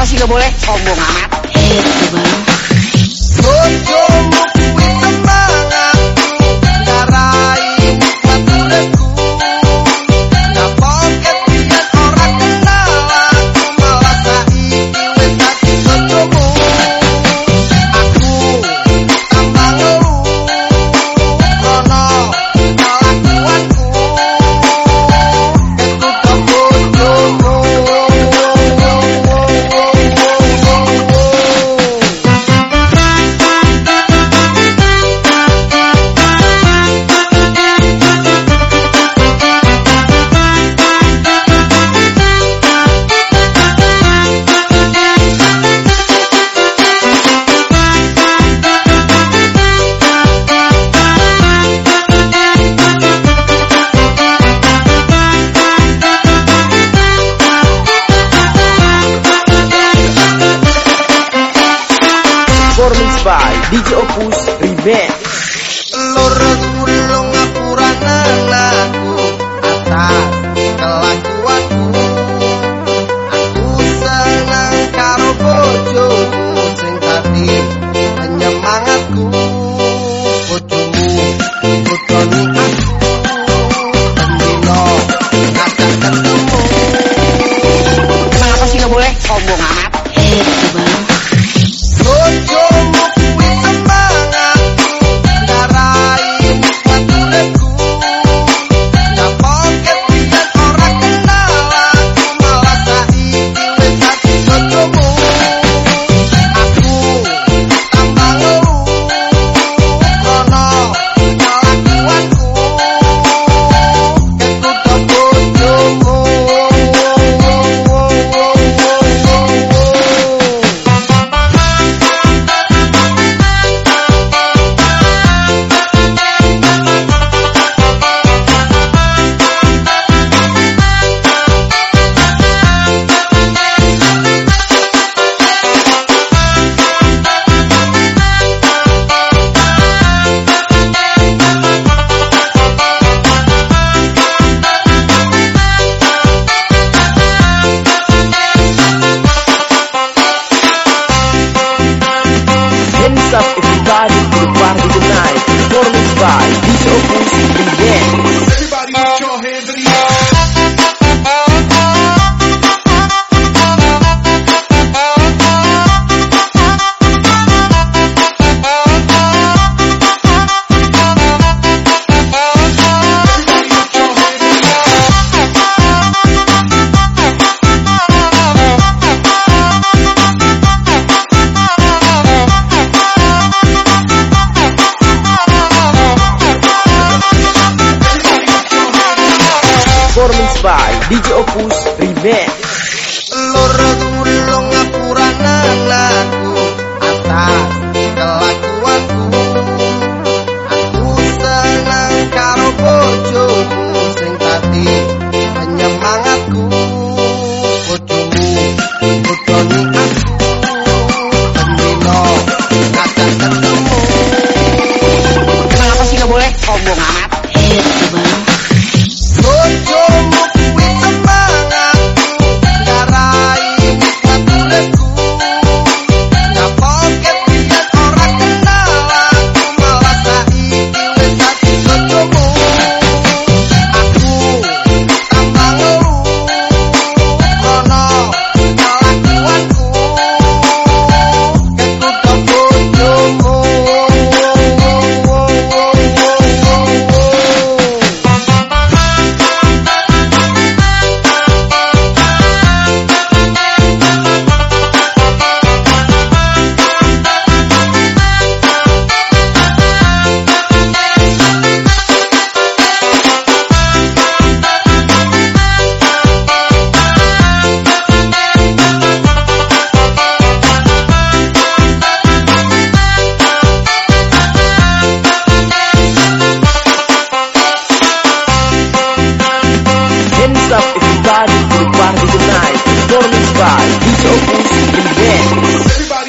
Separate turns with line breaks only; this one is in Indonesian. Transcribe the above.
Kenapa sih gak boleh sombong amat?
Eh, bang.
Bojomu
DJ Opus Remix.
Lurus ulung ngapura nanaku atas kelakuanku Aku. Seneng karo bojomu sing tadi penyemangatku. Bojomu bodoni aku. Bendino ngajak ketemu
Kenapa sih gak boleh? Sombong amat?
by DJ Opus Remix. Saturday night, performance by DJ Opus and Dance.